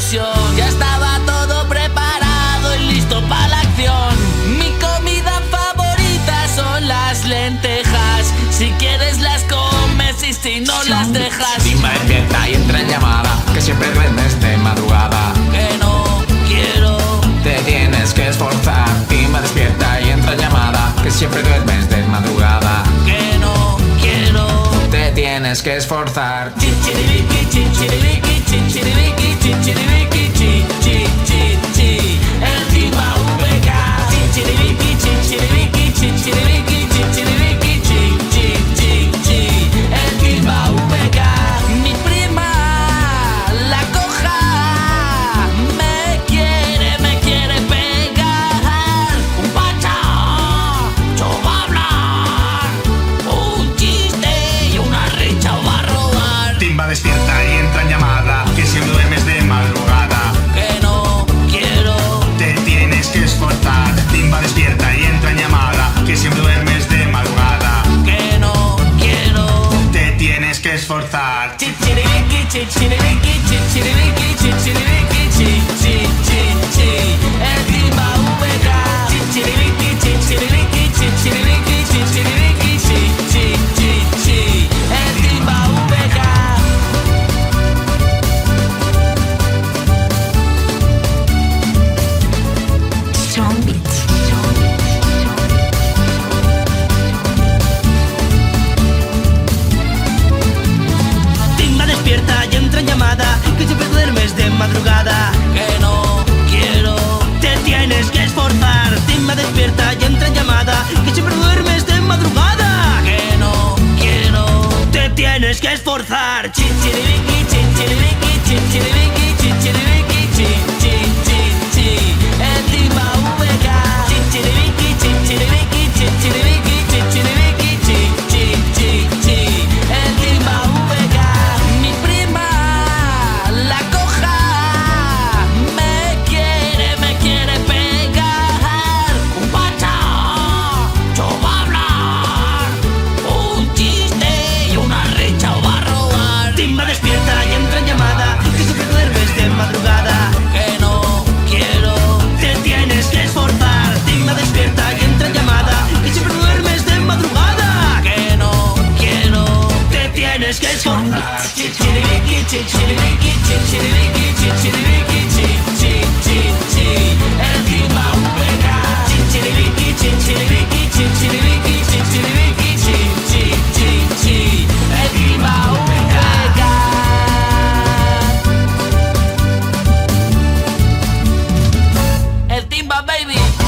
Ya estaba todo preparado y listo para la acción. Mi comida favorita son las lentejas. Si quieres las comes y si no las dejas. Dime dieta y entra en llamada, que siempre duermes de madrugada. Que no quiero. Te tienes que esforzar. Dime despierta y entra en llamada, que siempre duermes de madrugada. Que no quiero Te tienes que esforzar. va despierta y entra en llamada, que si duermes de madrugada. Que no quiero. Te tienes que esforzar. Timba despierta y entra en llamada, que si duermes de madrugada. Que no quiero. Te tienes que esforzar. forzar. Chin, El timba baby.